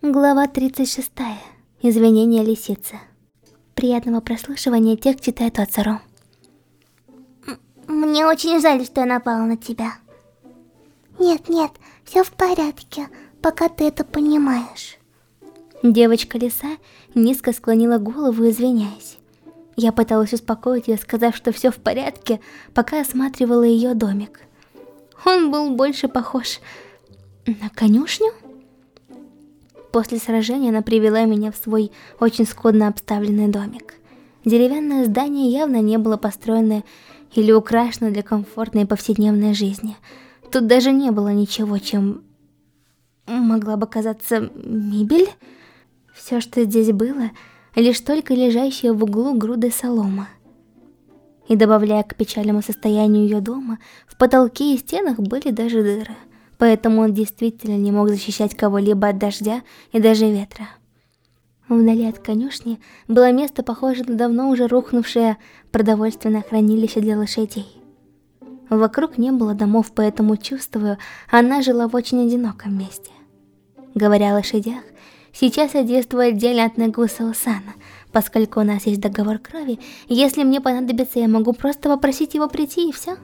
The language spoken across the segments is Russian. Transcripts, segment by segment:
Глава 36. Извинения лисицы. Приятного прослушивания текст читает Оцару. Мне очень жаль, что я напала на тебя. Нет, нет, все в порядке, пока ты это понимаешь. Девочка-лиса низко склонила голову, извиняясь. Я пыталась успокоить ее, сказав, что все в порядке, пока осматривала ее домик. Он был больше похож на конюшню? После сражения она привела меня в свой очень скудно обставленный домик. Деревянное здание явно не было построено или украшено для комфортной повседневной жизни. Тут даже не было ничего, чем могла бы казаться мебель. Все, что здесь было, лишь только лежащая в углу груды солома. И добавляя к печальному состоянию ее дома, в потолке и стенах были даже дыры поэтому он действительно не мог защищать кого-либо от дождя и даже ветра. Вдали от конюшни было место, похожее на давно уже рухнувшее продовольственное хранилище для лошадей. Вокруг не было домов, поэтому чувствую, она жила в очень одиноком месте. Говоря о лошадях, сейчас я действую отдельно от Негуса Усана, поскольку у нас есть договор крови, если мне понадобится, я могу просто попросить его прийти и все.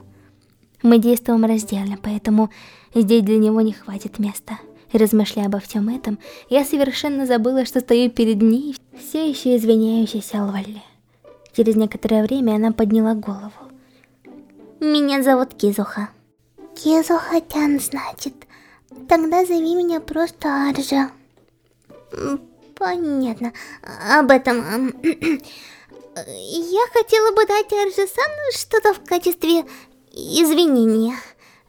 Мы действуем раздельно, поэтому здесь для него не хватит места. Размышляя обо всем этом, я совершенно забыла, что стою перед ней, все еще извиняющейся Лолли. Через некоторое время она подняла голову. Меня зовут Кизуха. Кизуха-тян, значит. Тогда зови меня просто Аржа. Понятно. Об этом... Я хотела бы дать Арже-сан что-то в качестве извинения.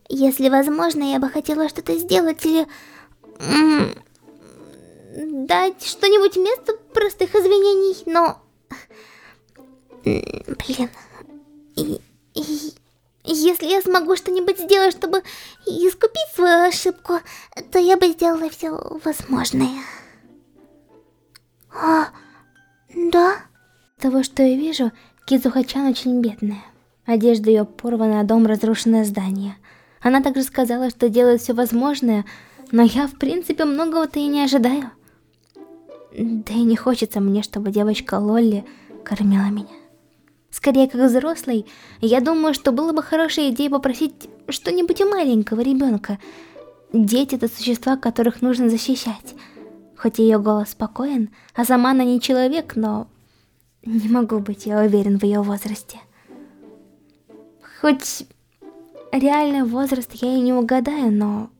Если возможно, я бы хотела что-то сделать или... дать что-нибудь вместо простых извинений, но... Блин... И, и, если я смогу что-нибудь сделать, чтобы искупить свою ошибку, то я бы сделала все возможное. А, да? Того, что я вижу, Кизухачан очень бедная. Одежда ее порвана, а дом разрушенное здание. Она также сказала, что делает все возможное, но я, в принципе, многого-то и не ожидаю. Да и не хочется мне, чтобы девочка Лолли кормила меня. Скорее, как взрослый, я думаю, что было бы хорошей идеей попросить что-нибудь у маленького ребенка. Дети — это существа, которых нужно защищать. Хоть ее голос спокоен, а сама она не человек, но не могу быть я уверен в ее возрасте. Хоть реальный возраст я и не угадаю, но...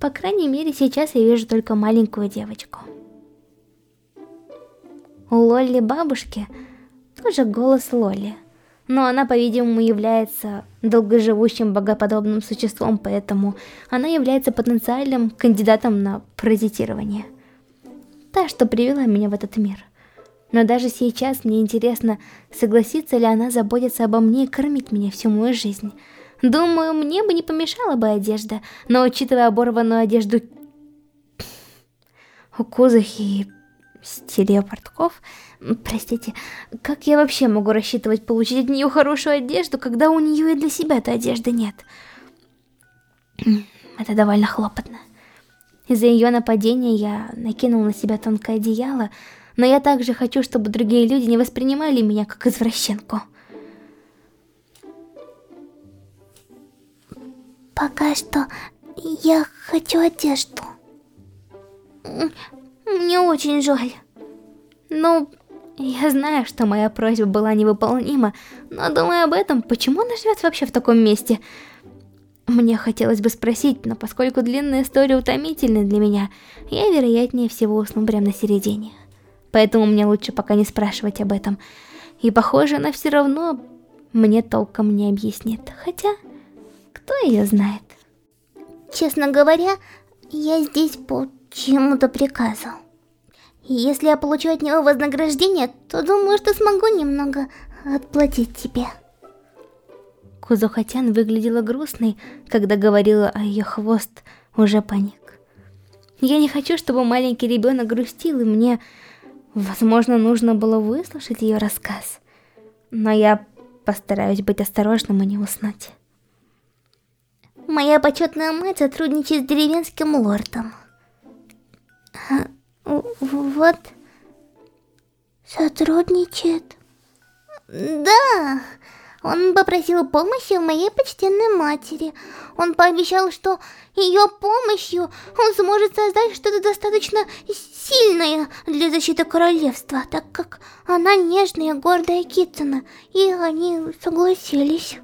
По крайней мере, сейчас я вижу только маленькую девочку. У Лолли бабушки тоже голос Лолли. Но она, по-видимому, является долгоживущим богоподобным существом, поэтому она является потенциальным кандидатом на паразитирование. Та, что привела меня в этот мир. Но даже сейчас мне интересно, согласится ли она заботиться обо мне и кормить меня всю мою жизнь. Думаю, мне бы не помешала бы одежда, но учитывая оборванную одежду у Кузахи и стереопортков, простите, как я вообще могу рассчитывать получить от нее хорошую одежду, когда у нее и для себя-то одежды нет? Это довольно хлопотно. Из-за ее нападения я накинул на себя тонкое одеяло, но я также хочу, чтобы другие люди не воспринимали меня как извращенку. Пока что я хочу одежду. Мне очень жаль. Ну, я знаю, что моя просьба была невыполнима, но думая об этом, почему она живет вообще в таком месте? Мне хотелось бы спросить, но поскольку длинная история утомительна для меня, я вероятнее всего усну прямо на середине поэтому мне лучше пока не спрашивать об этом. И похоже, она все равно мне толком не объяснит. Хотя, кто ее знает? Честно говоря, я здесь по чему-то приказу. И если я получу от него вознаграждение, то думаю, что смогу немного отплатить тебе. Кузухатян выглядела грустной, когда говорила о ее хвост уже паник. Я не хочу, чтобы маленький ребенок грустил, и мне Возможно, нужно было выслушать ее рассказ. Но я постараюсь быть осторожным и не уснуть. Моя почетная мать сотрудничает с деревенским лордом. А, вот... Сотрудничает? Да, он попросил помощи у моей почтенной матери. Он пообещал, что ее помощью он сможет создать что-то достаточно для защиты королевства, так как она нежная и гордая Китсуна, и они согласились.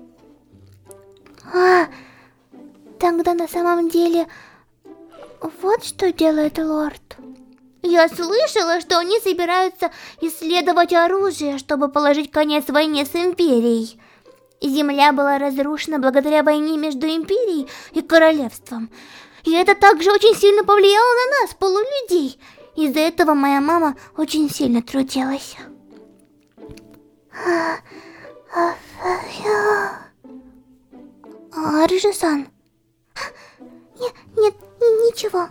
А, тогда на самом деле... Вот что делает лорд. Я слышала, что они собираются исследовать оружие, чтобы положить конец войне с Империей. Земля была разрушена благодаря войне между Империей и Королевством. И это также очень сильно повлияло на нас, полулюдей. Из-за этого моя мама очень сильно трудилась. Аржи-сан. Нет, нет, ничего.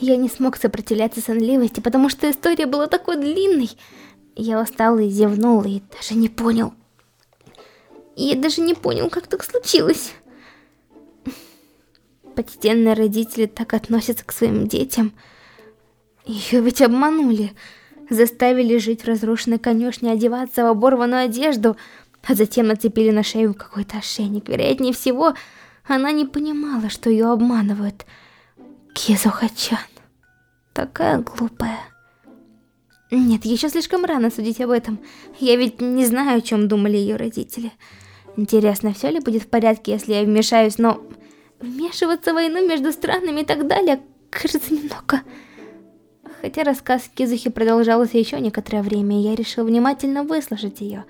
Я не смог сопротивляться сонливости, потому что история была такой длинной. Я устал и зевнул, и даже не понял. Я даже не понял, как так случилось. Почтенные родители так относятся к своим детям. Ее ведь обманули. Заставили жить в разрушенной конюшне, одеваться в оборванную одежду, а затем нацепили на шею какой-то ошейник. Вероятнее всего, она не понимала, что ее обманывают. Кизухачан. Такая глупая. Нет, еще слишком рано судить об этом. Я ведь не знаю, о чем думали ее родители. Интересно, все ли будет в порядке, если я вмешаюсь, но... Вмешиваться в войну между странами и так далее, кажется, немного... Хотя рассказ Кизухи продолжался еще некоторое время, я решил внимательно выслушать ее.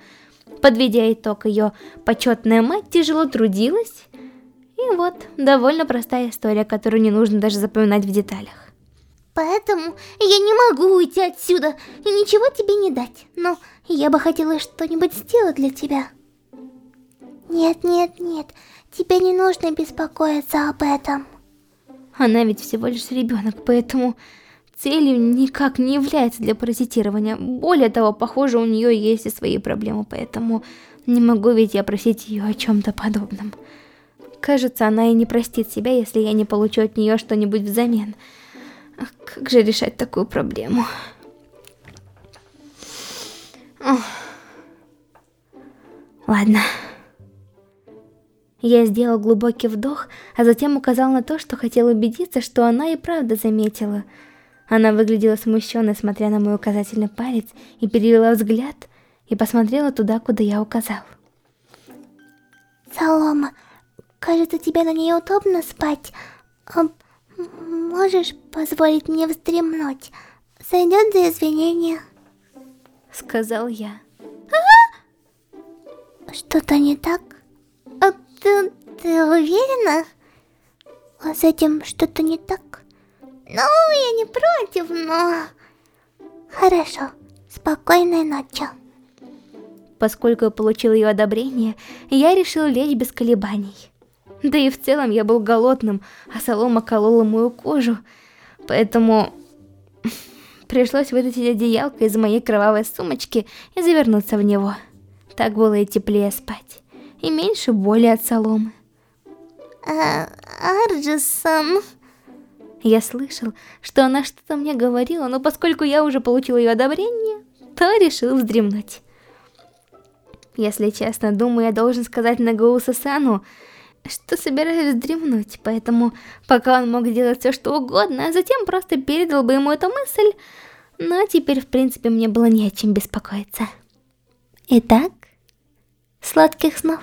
Подведя итог, ее почетная мать тяжело трудилась, и вот, довольно простая история, которую не нужно даже запоминать в деталях. Поэтому я не могу уйти отсюда и ничего тебе не дать. Но я бы хотела что-нибудь сделать для тебя. Нет, нет, нет, тебе не нужно беспокоиться об этом. Она ведь всего лишь ребенок, поэтому целью никак не является для паразитирования. Более того, похоже, у нее есть и свои проблемы, поэтому не могу ведь я просить ее о чем-то подобном. Кажется, она и не простит себя, если я не получу от нее что-нибудь взамен. Ах, как же решать такую проблему? Ох. Ладно. Я сделал глубокий вдох, а затем указал на то, что хотел убедиться, что она и правда заметила. Она выглядела смущенной, смотря на мой указательный палец, и перевела взгляд, и посмотрела туда, куда я указал. Солома, Кажется, тебе на ней удобно спать. А можешь позволить мне вздремнуть? Сойдет за извинения. Сказал я. А? Что-то не так? А ты, ты уверена? А с этим что-то не так? Ну, я не против, но... Хорошо. Спокойной ночи. Поскольку я получил ее одобрение, я решил лечь без колебаний. Да и в целом я был голодным, а солома колола мою кожу. Поэтому пришлось вытащить одеялко из моей кровавой сумочки и завернуться в него. Так было и теплее спать. И меньше боли от соломы. А, Арджисан... Я слышал, что она что-то мне говорила, но поскольку я уже получил ее одобрение, то решил вздремнуть. Если честно, думаю, я должен сказать Нагауса Сану, что собираюсь дремнуть, поэтому пока он мог делать все что угодно, а затем просто передал бы ему эту мысль, но теперь в принципе мне было не о чем беспокоиться. Итак, сладких снов.